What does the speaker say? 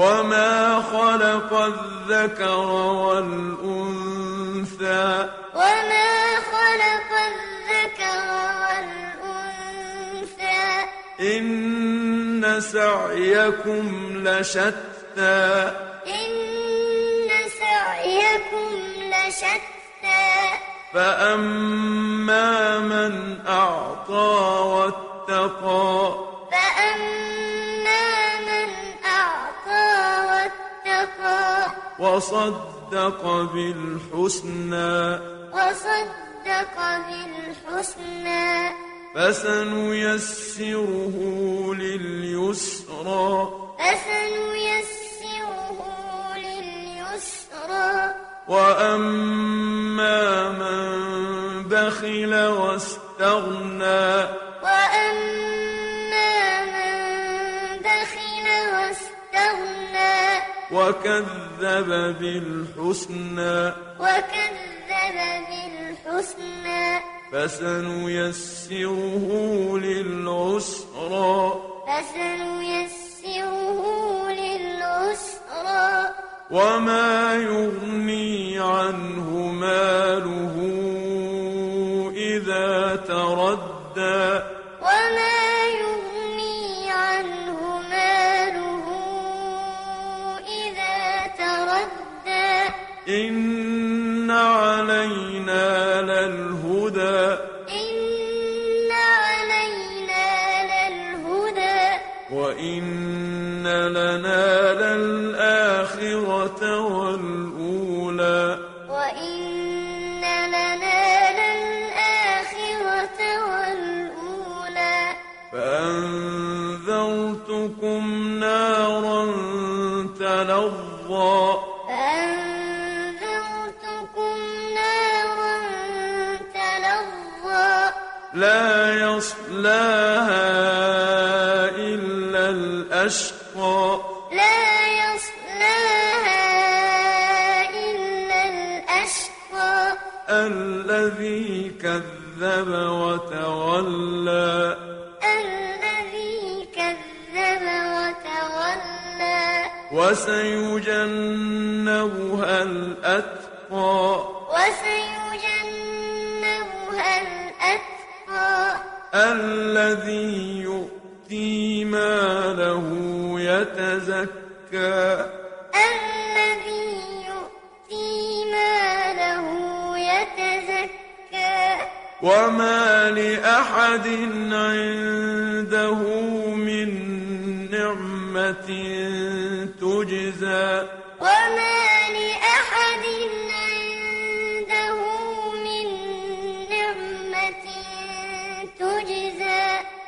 وما خلق الذكر والأنثى وما خلق الذكر والأنثى إن سعيكم لشتى إن سعيكم لشتى فأما من أعطى واتقى وصدق بالحسنى. وصدق بالحسنى. فسنيسره لليسرى. فسنيسره لليسرى. وأما من بخل واستغنى وكذب بالحسنى وكذب بالحسنى فسنيسره للعسرى فسنيسره للعسرى وما يغني عنه ماله إذا تردى وما إن علينا للهدى. إن علينا للهدى. وإن لنا للآخرة والأولى. وإن لنا للآخرة والأولى. فأنذرتكم لا يصلاها إلا الأشقى. لا يصلاها إلا الأشقى. الذي كذب وتولى. الذي كذب وتولى. وسيجنبها الأتقى. وسيجنبها الذي يؤتي ماله يتزكى. الذي يؤتي ماله يتزكى. وما لأحد عنده من نعمة تجزى. وما